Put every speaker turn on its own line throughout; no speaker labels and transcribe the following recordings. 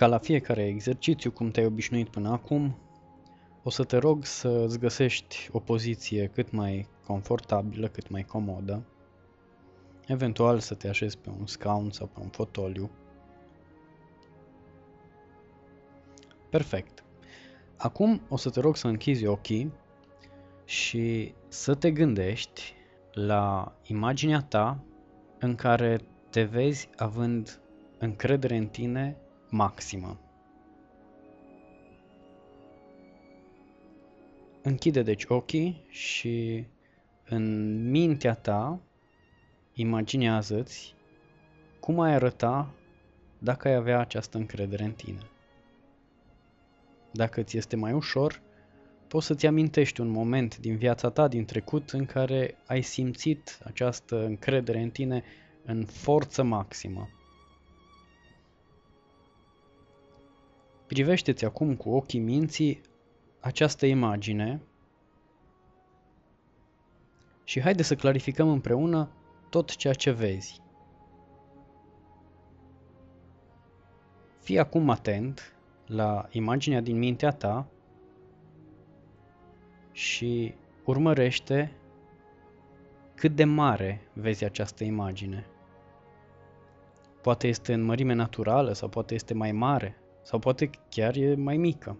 Ca la fiecare exercițiu, cum te-ai obișnuit până acum, o să te rog să îți găsești o poziție cât mai confortabilă, cât mai comodă, eventual să te așezi pe un scaun sau pe un fotoliu. Perfect. Acum o să te rog să închizi ochii și să te gândești la imaginea ta în care te vezi având încredere în tine maximă. Închide deci ochii și în mintea ta imaginează-ți cum ai arăta dacă ai avea această încredere în tine. Dacă ți este mai ușor, poți să-ți amintești un moment din viața ta din trecut în care ai simțit această încredere în tine în forță maximă. Privește-ți acum cu ochii minții această imagine și haide să clarificăm împreună tot ceea ce vezi. Fii acum atent la imaginea din mintea ta și urmărește cât de mare vezi această imagine. Poate este în mărime naturală sau poate este mai mare sau poate chiar e mai mică.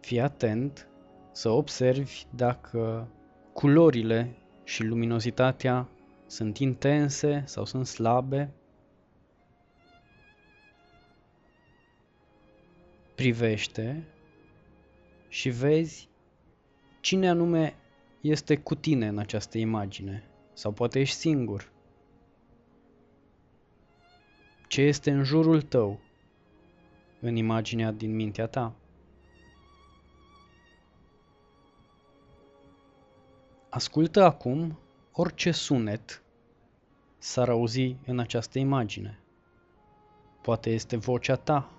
Fii atent să observi dacă culorile și luminozitatea sunt intense sau sunt slabe. Privește și vezi cine anume este cu tine în această imagine sau poate ești singur. Ce este în jurul tău în imaginea din mintea ta? Ascultă acum orice sunet s-ar auzi în această imagine. Poate este vocea ta,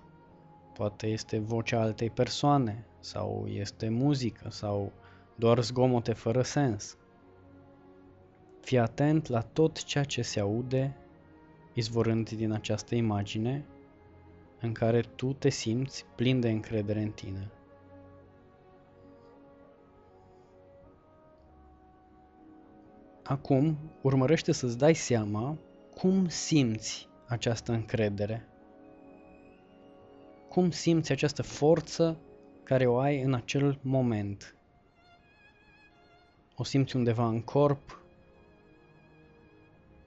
poate este vocea altei persoane, sau este muzică, sau doar zgomote fără sens. Fii atent la tot ceea ce se aude izvorând din această imagine în care tu te simți plin de încredere în tine. Acum, urmărește să-ți dai seama cum simți această încredere. Cum simți această forță care o ai în acel moment. O simți undeva în corp,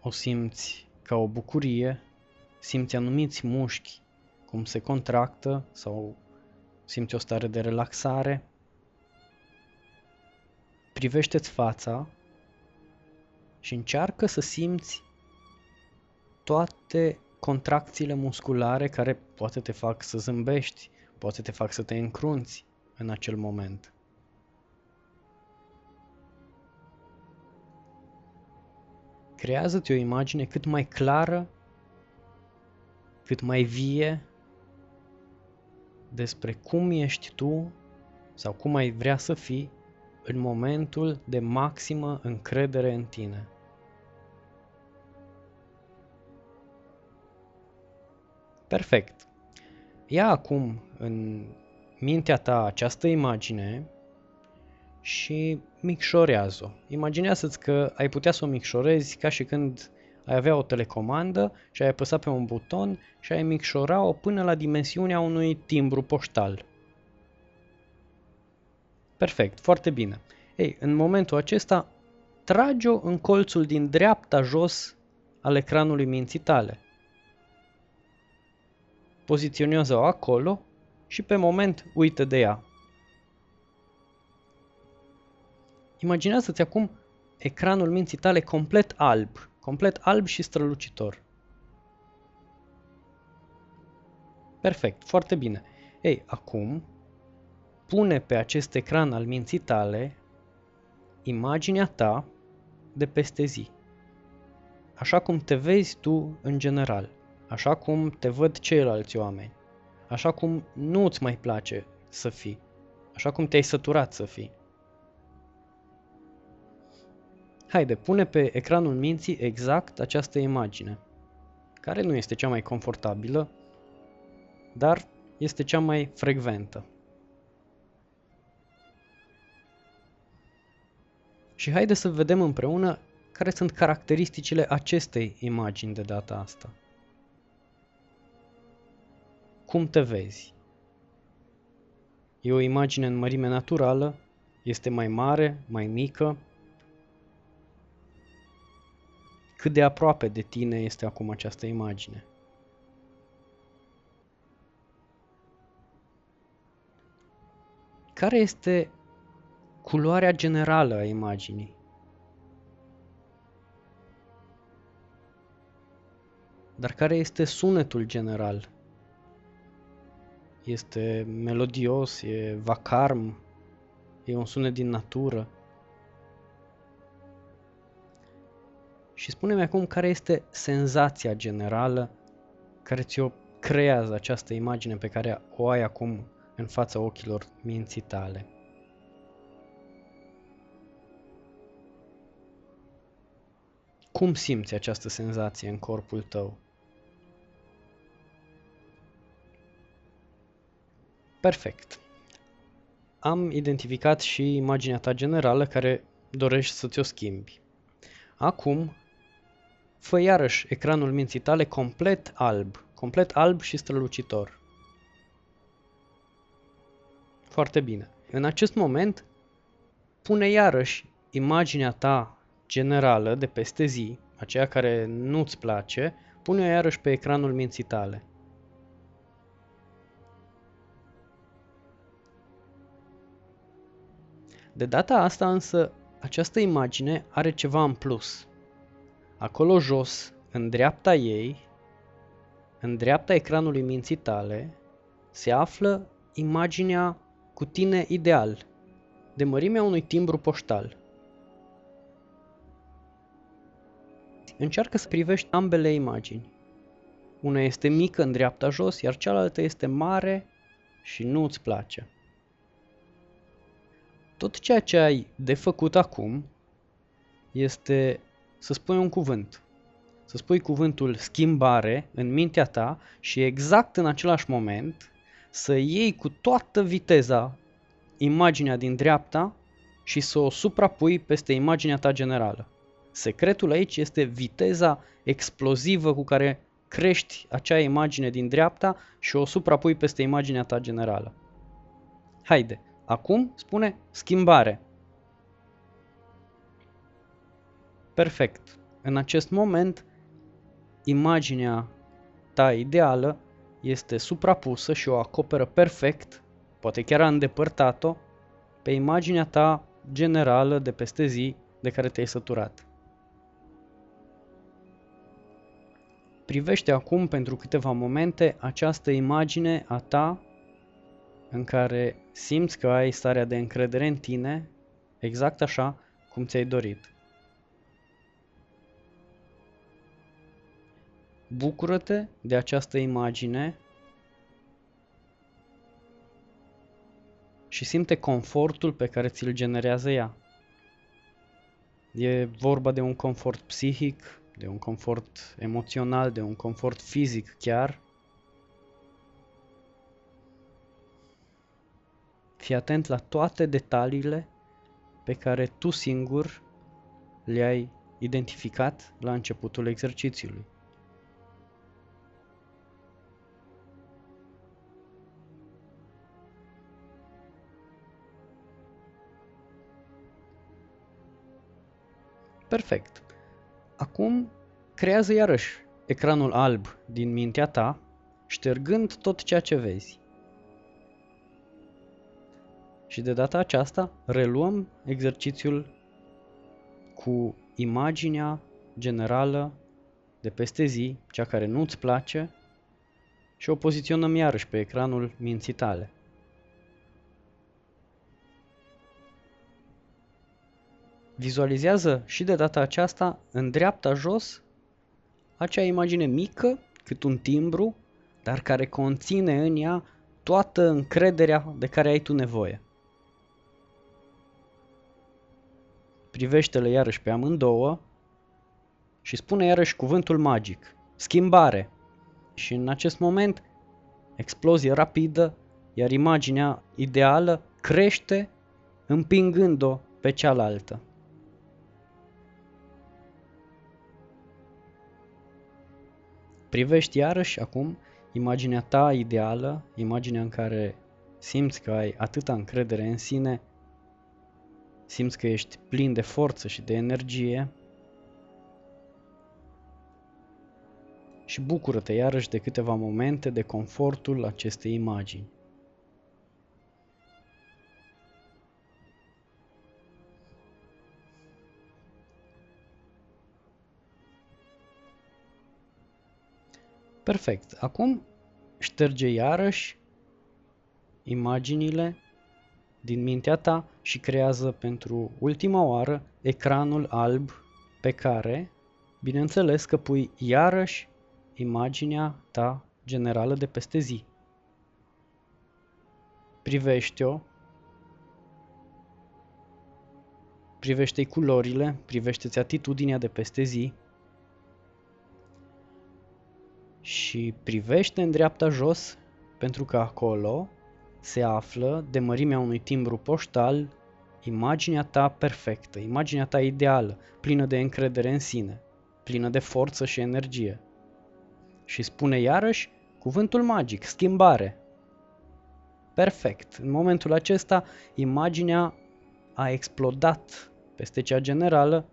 o simți ca o bucurie, simți anumiți mușchi cum se contractă sau simți o stare de relaxare. Privește-ți fața și încearcă să simți toate contracțiile musculare care poate te fac să zâmbești, poate te fac să te încrunți în acel moment. Creează-ți o imagine cât mai clară, cât mai vie despre cum ești tu sau cum ai vrea să fii în momentul de maximă încredere în tine. Perfect. Ia acum în mintea ta această imagine și micșorează-o. Imaginează-ți că ai putea să o micșorezi ca și când ai avea o telecomandă și ai apăsa pe un buton și ai micșora-o până la dimensiunea unui timbru poștal. Perfect, foarte bine. Ei, în momentul acesta, trage-o în colțul din dreapta jos al ecranului minții tale. Poziționează-o acolo și pe moment uită de ea. Imaginează-ți acum ecranul minții tale complet alb, complet alb și strălucitor. Perfect, foarte bine. Ei, acum pune pe acest ecran al minții tale imaginea ta de peste zi. Așa cum te vezi tu în general, așa cum te văd ceilalți oameni, așa cum nu îți mai place să fii, așa cum te-ai săturat să fii. Haide, pune pe ecranul minții exact această imagine, care nu este cea mai confortabilă, dar este cea mai frecventă. Și haide să vedem împreună care sunt caracteristicile acestei imagini de data asta. Cum te vezi? E o imagine în mărime naturală? Este mai mare, mai mică? Cât de aproape de tine este acum această imagine? Care este culoarea generală a imaginii? Dar care este sunetul general? Este melodios, e vacarm, e un sunet din natură. Și spune-mi acum care este senzația generală care ți-o creează această imagine pe care o ai acum în fața ochilor minții tale. Cum simți această senzație în corpul tău? Perfect. Am identificat și imaginea ta generală care dorești să ți-o schimbi. Acum, fă iarăși ecranul minții tale complet alb, complet alb și strălucitor. Foarte bine. În acest moment, pune iarăși imaginea ta generală de peste zi, aceea care nu-ți place, pune-o iarăși pe ecranul minții tale. De data asta însă, această imagine are ceva în plus. Acolo jos, în dreapta ei, în dreapta ecranului minții tale, se află imaginea cu tine ideal, de mărimea unui timbru poștal. Încearcă să privești ambele imagini. Una este mică în dreapta jos, iar cealaltă este mare și nu îți place. Tot ceea ce ai de făcut acum este să spui un cuvânt. Să spui cuvântul schimbare în mintea ta și exact în același moment să iei cu toată viteza imaginea din dreapta și să o suprapui peste imaginea ta generală. Secretul aici este viteza explozivă cu care crești acea imagine din dreapta și o suprapui peste imaginea ta generală. Haide, acum spune schimbare. Perfect. În acest moment, imaginea ta ideală este suprapusă și o acoperă perfect, poate chiar a îndepărtat-o, pe imaginea ta generală de peste zi de care te-ai săturat. Privește acum pentru câteva momente această imagine a ta în care simți că ai starea de încredere în tine exact așa cum ți-ai dorit. Bucură-te de această imagine și simte confortul pe care ți-l generează ea. E vorba de un confort psihic, de un confort emoțional, de un confort fizic chiar. Fii atent la toate detaliile pe care tu singur le-ai identificat la începutul exercițiului. Perfect. Acum creează iarăși ecranul alb din mintea ta, ștergând tot ceea ce vezi. Și de data aceasta reluăm exercițiul cu imaginea generală de peste zi, cea care nu-ți place, și o poziționăm iarăși pe ecranul minții tale. Vizualizează și de data aceasta în dreapta jos acea imagine mică, cât un timbru, dar care conține în ea toată încrederea de care ai tu nevoie. Privește-le iarăși pe amândouă și spune iarăși cuvântul magic. schimbare. Și în acest moment, explozie rapidă, iar imaginea ideală crește împingând-o pe cealaltă. Privești iarăși acum imaginea ta ideală, imaginea în care simți că ai atâta încredere în sine, simți că ești plin de forță și de energie și bucură-te iarăși de câteva momente de confortul acestei imagini. Perfect. Acum șterge iarăși imaginile din mintea ta și creează pentru ultima oară ecranul alb pe care, bineînțeles că pui iarăși imaginea ta generală de peste zi. Privește-o, privește-i culorile, privește-ți atitudinea de peste zi, și privește în dreapta jos pentru că acolo se află de mărimea unui timbru poștal imaginea ta perfectă, imaginea ta ideală, plină de încredere în sine, plină de forță și energie. Și spune iarăși cuvântul magic, schimbare. Perfect. În momentul acesta, imaginea a explodat peste cea generală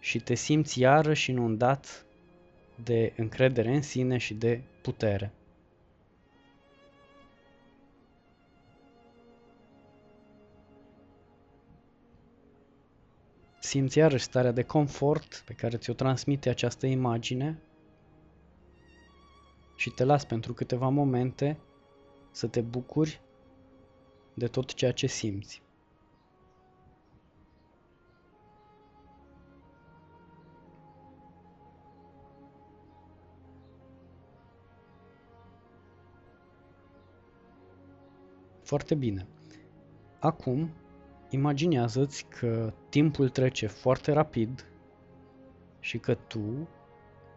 și te simți iarăși inundat de încredere în sine și de putere. Simți iarăși starea de confort pe care ți-o transmite această imagine și te las pentru câteva momente să te bucuri de tot ceea ce simți. Foarte bine. Acum, imaginează-ți că timpul trece foarte rapid și că tu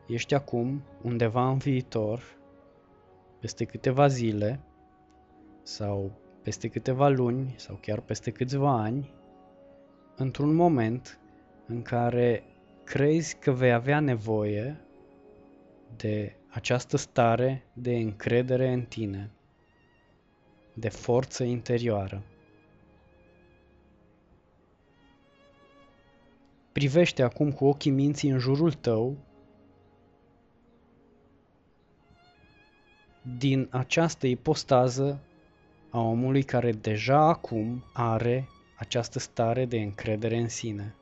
ești acum undeva în viitor, peste câteva zile sau peste câteva luni sau chiar peste câțiva ani, într-un moment în care crezi că vei avea nevoie de această stare de încredere în tine de forță interioară. Privește acum cu ochii minții în jurul tău din această ipostază a omului care deja acum are această stare de încredere în sine.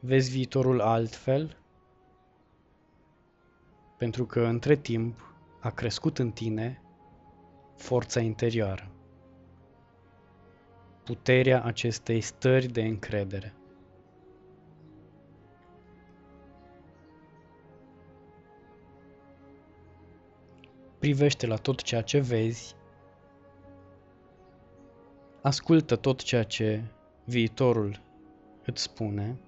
Vezi viitorul altfel? Pentru că între timp a crescut în tine forța interioară, puterea acestei stări de încredere. Privește la tot ceea ce vezi, ascultă tot ceea ce viitorul îți spune,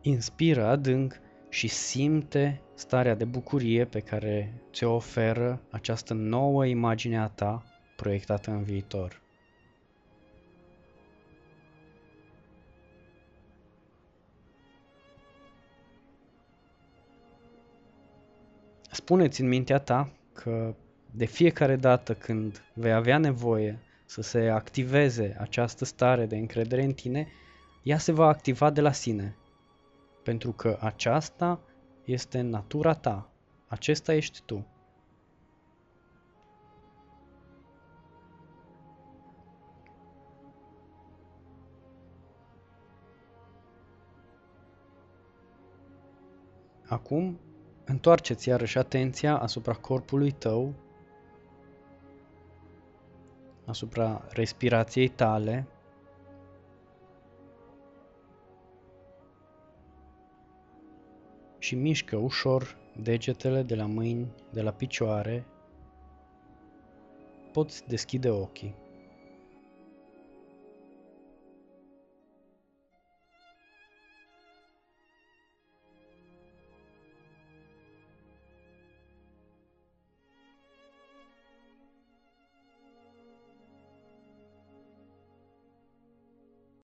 inspiră adânc și simte starea de bucurie pe care ți-o oferă această nouă imagine a ta proiectată în viitor. Spuneți în mintea ta că de fiecare dată când vei avea nevoie să se activeze această stare de încredere în tine, ea se va activa de la sine, pentru că aceasta este natura ta. Acesta ești tu. Acum, întoarceți iarăși atenția asupra corpului tău, asupra respirației tale, și mișcă ușor degetele de la mâini, de la picioare. Poți deschide ochii.